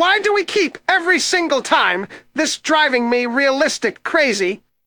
Why do we keep, every single time, this driving me realistic crazy?